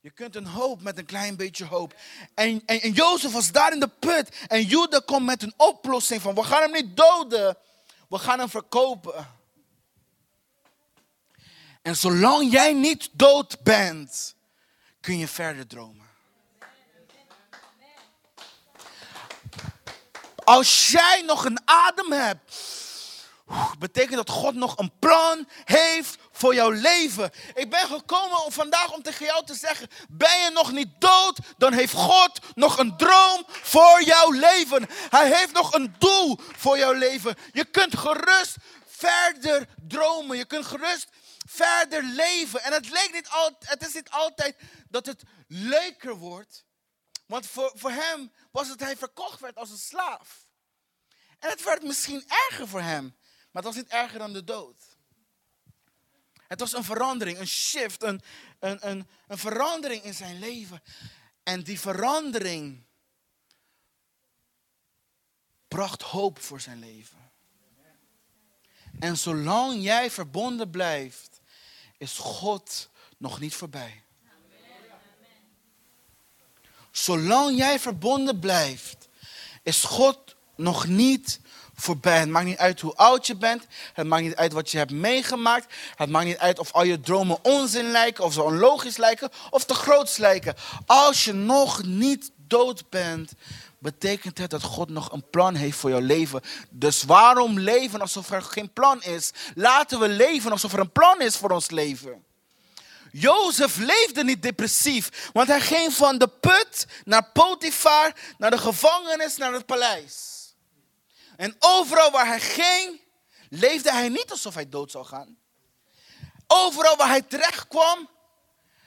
Je kunt een hoop met een klein beetje hoop. En, en, en Jozef was daar in de put. En Judah komt met een oplossing van, we gaan hem niet doden. We gaan hem verkopen. En zolang jij niet dood bent, kun je verder dromen. Als jij nog een adem hebt, betekent dat God nog een plan heeft voor jouw leven. Ik ben gekomen om vandaag om tegen jou te zeggen: ben je nog niet dood, dan heeft God nog een droom voor jouw leven. Hij heeft nog een doel voor jouw leven. Je kunt gerust verder dromen. Je kunt gerust verder leven. En het, leek niet altijd, het is niet altijd dat het leuker wordt. Want voor, voor hem was het hij verkocht werd als een slaaf. En het werd misschien erger voor hem. Maar het was niet erger dan de dood. Het was een verandering, een shift, een, een, een, een verandering in zijn leven. En die verandering bracht hoop voor zijn leven. En zolang jij verbonden blijft, is God nog niet voorbij. Zolang jij verbonden blijft, is God nog niet voorbij. Het maakt niet uit hoe oud je bent. Het maakt niet uit wat je hebt meegemaakt. Het maakt niet uit of al je dromen onzin lijken, of ze onlogisch lijken, of te groot lijken. Als je nog niet dood bent, betekent het dat God nog een plan heeft voor jouw leven. Dus waarom leven alsof er geen plan is? Laten we leven alsof er een plan is voor ons leven. Jozef leefde niet depressief, want hij ging van de put naar Potifar, naar de gevangenis, naar het paleis. En overal waar hij ging, leefde hij niet alsof hij dood zou gaan. Overal waar hij terecht kwam,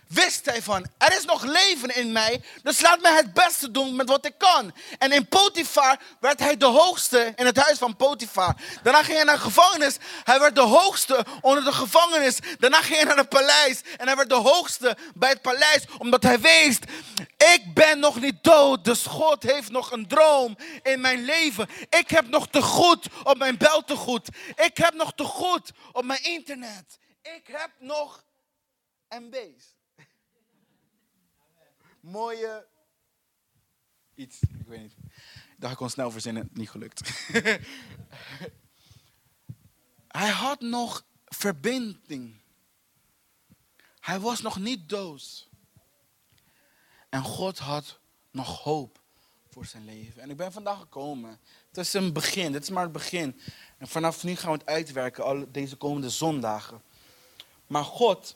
wist hij van, er is nog leven in mij, dus laat mij het beste doen met wat ik kan. En in Potifar werd hij de hoogste in het huis van Potifar. Daarna ging hij naar de gevangenis, hij werd de hoogste onder de gevangenis. Daarna ging hij naar het paleis en hij werd de hoogste bij het paleis, omdat hij wist, ik ben nog niet dood, dus God heeft nog een droom in mijn leven. Ik heb nog te goed op mijn beltegoed. Ik heb nog te goed op mijn internet. Ik heb nog MB's mooie iets. Ik weet niet. Ik dacht ik kon snel verzinnen, niet gelukt. Hij had nog verbinding. Hij was nog niet dood. En God had nog hoop voor zijn leven. En ik ben vandaag gekomen. Het is een begin, dit is maar het begin. En vanaf nu gaan we het uitwerken, al deze komende zondagen. Maar God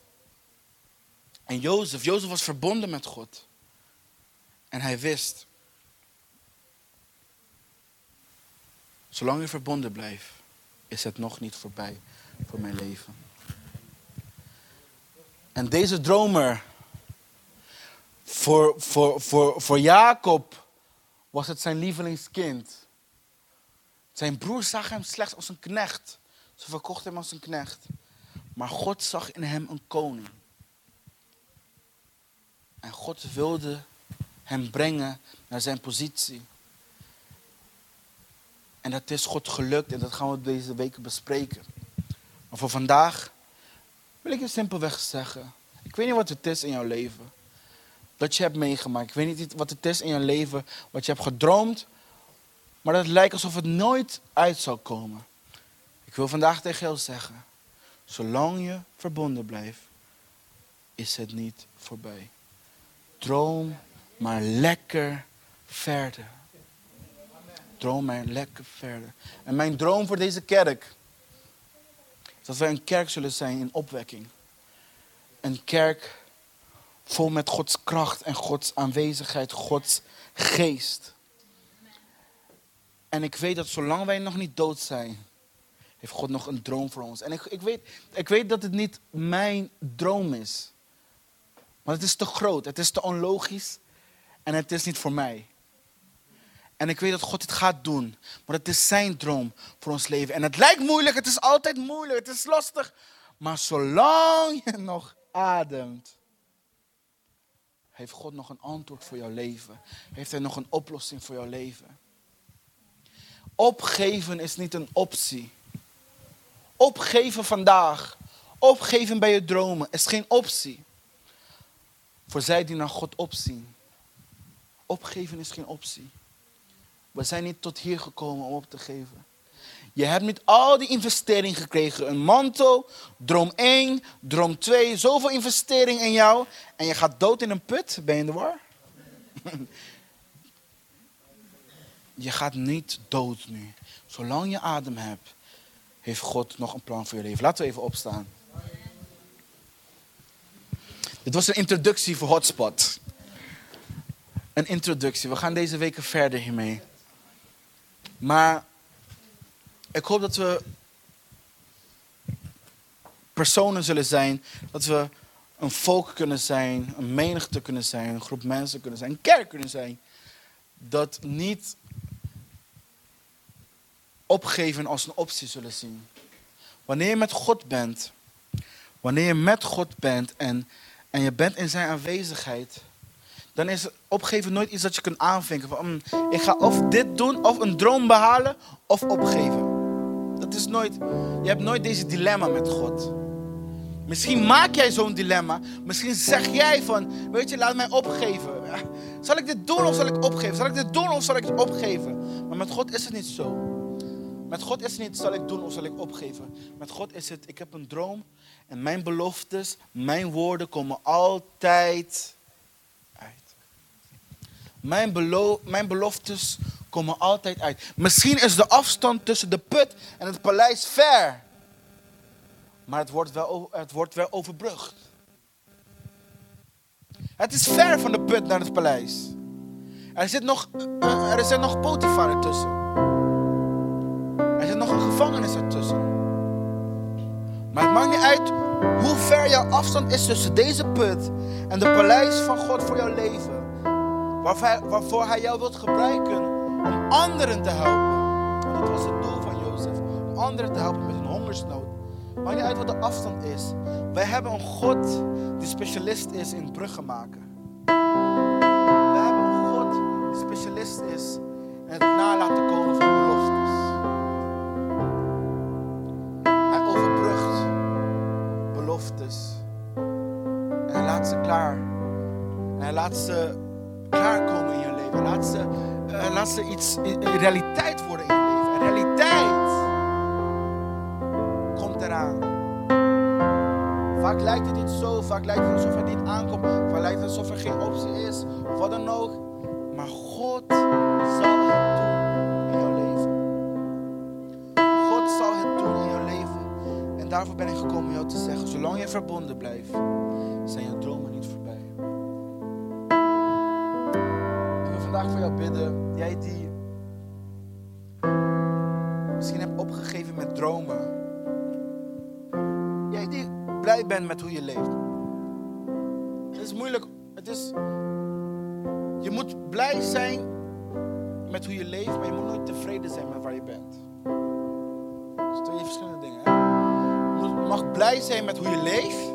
en Jozef, Jozef was verbonden met God. En hij wist, zolang ik verbonden blijf, is het nog niet voorbij voor mijn leven. En deze dromer, voor, voor, voor, voor Jacob was het zijn lievelingskind. Zijn broer zag hem slechts als een knecht. Ze verkocht hem als een knecht. Maar God zag in hem een koning. En God wilde hem brengen naar zijn positie. En dat is God gelukt en dat gaan we deze weken bespreken. Maar voor vandaag wil ik je simpelweg zeggen. Ik weet niet wat het is in jouw leven. Dat je hebt meegemaakt. Ik weet niet wat het is in jouw leven. Wat je hebt gedroomd. Maar dat lijkt alsof het nooit uit zal komen. Ik wil vandaag tegen jou zeggen. Zolang je verbonden blijft. is het niet voorbij. Droom maar lekker verder. Droom maar lekker verder. En mijn droom voor deze kerk is dat wij een kerk zullen zijn in opwekking. Een kerk vol met Gods kracht en Gods aanwezigheid, Gods geest. En ik weet dat zolang wij nog niet dood zijn, heeft God nog een droom voor ons. En ik, ik, weet, ik weet dat het niet mijn droom is. Maar het is te groot, het is te onlogisch en het is niet voor mij. En ik weet dat God het gaat doen. Maar het is zijn droom voor ons leven. En het lijkt moeilijk, het is altijd moeilijk, het is lastig. Maar zolang je nog ademt, heeft God nog een antwoord voor jouw leven. Heeft hij nog een oplossing voor jouw leven. Opgeven is niet een optie. Opgeven vandaag, opgeven bij je dromen is geen optie. Voor zij die naar God opzien. Opgeven is geen optie. We zijn niet tot hier gekomen om op te geven. Je hebt niet al die investering gekregen. Een mantel, droom 1, droom 2, zoveel investering in jou. En je gaat dood in een put. Ben je in de war? je gaat niet dood nu. Zolang je adem hebt, heeft God nog een plan voor je leven. Laten we even opstaan. Dit was een introductie voor Hotspot. Een introductie. We gaan deze weken verder hiermee. Maar ik hoop dat we personen zullen zijn, dat we een volk kunnen zijn, een menigte kunnen zijn, een groep mensen kunnen zijn, een kerk kunnen zijn. Dat niet opgeven als een optie zullen zien. Wanneer je met God bent, wanneer je met God bent en, en je bent in zijn aanwezigheid, dan is opgeven nooit iets dat je kunt aanvinken. Van, mm, ik ga of dit doen, of een droom behalen, of opgeven. Dat is nooit, je hebt nooit deze dilemma met God. Misschien maak jij zo'n dilemma. Misschien zeg jij van, weet je, laat mij opgeven. Zal ik dit doen of zal ik opgeven? Zal ik dit doen of zal ik het opgeven? Maar met God is het niet zo. Met God is het niet, zal ik doen of zal ik opgeven? Met God is het, ik heb een droom en mijn beloftes, mijn woorden komen altijd mijn, belo mijn beloftes komen altijd uit. Misschien is de afstand tussen de put en het paleis ver. Maar het wordt wel, het wordt wel overbrugd. Het is ver van de put naar het paleis. Er zit nog, er zit nog Potifar ertussen. Er zit nog een gevangenis ertussen. Maar het maakt niet uit hoe ver jouw afstand is tussen deze put en de paleis van God voor jouw leven waarvoor hij jou wilt gebruiken om anderen te helpen. Want dat was het doel van Jozef. Om anderen te helpen met een hongersnood. Maakt niet uit wat de afstand is. Wij hebben een God die specialist is in bruggen maken. We hebben een God die specialist is in het nalaten komen van beloftes. Hij overbrugt beloftes. En hij laat ze klaar. En hij laat ze klaarkomen in je leven. Laat ze, uh, laat ze iets in, realiteit worden in je leven. En realiteit komt eraan. Vaak lijkt het niet zo, vaak lijkt het alsof het niet aankomt, vaak lijkt het alsof er geen optie is, of wat dan ook. Maar God zal het doen in jouw leven. God zal het doen in jouw leven. En daarvoor ben ik gekomen om jou te zeggen, zolang je verbonden blijft, zijn je dromen vandaag voor jou bidden. Jij die misschien hebt opgegeven met dromen. Jij die blij bent met hoe je leeft. Het is moeilijk. Het is, je moet blij zijn met hoe je leeft, maar je moet nooit tevreden zijn met waar je bent. Dat zijn twee verschillende dingen. Hè? Je mag blij zijn met hoe je leeft,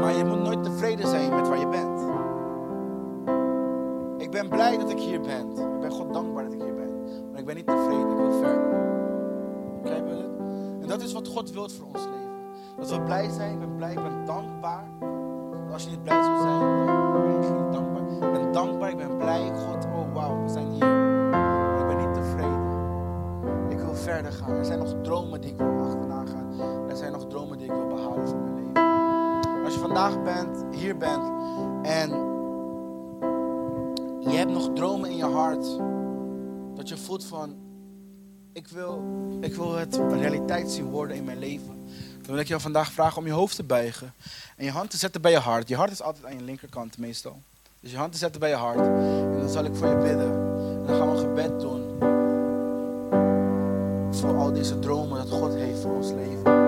maar je moet nooit tevreden zijn met waar je bent ben blij dat ik hier ben. Ik ben God dankbaar dat ik hier ben. Maar ik ben niet tevreden. Ik wil verder. Begrijp je het? En dat is wat God wil voor ons leven. Dat we blij zijn. Ik ben blij. Ik ben dankbaar. Als je niet blij zou zijn, dan ben je niet dankbaar. Ik ben dankbaar. Ik ben blij. God, oh wauw, we zijn hier. ik ben niet tevreden. Ik wil verder gaan. Er zijn nog dromen die ik wil achterna gaan. Er zijn nog dromen die ik wil behalen voor mijn leven. als je vandaag bent, hier bent en dromen in je hart, dat je voelt van, ik wil, ik wil het realiteit zien worden in mijn leven. Dan wil ik jou vandaag vragen om je hoofd te buigen en je hand te zetten bij je hart. Je hart is altijd aan je linkerkant meestal. Dus je hand te zetten bij je hart en dan zal ik voor je bidden. En dan gaan we een gebed doen voor al deze dromen dat God heeft voor ons leven.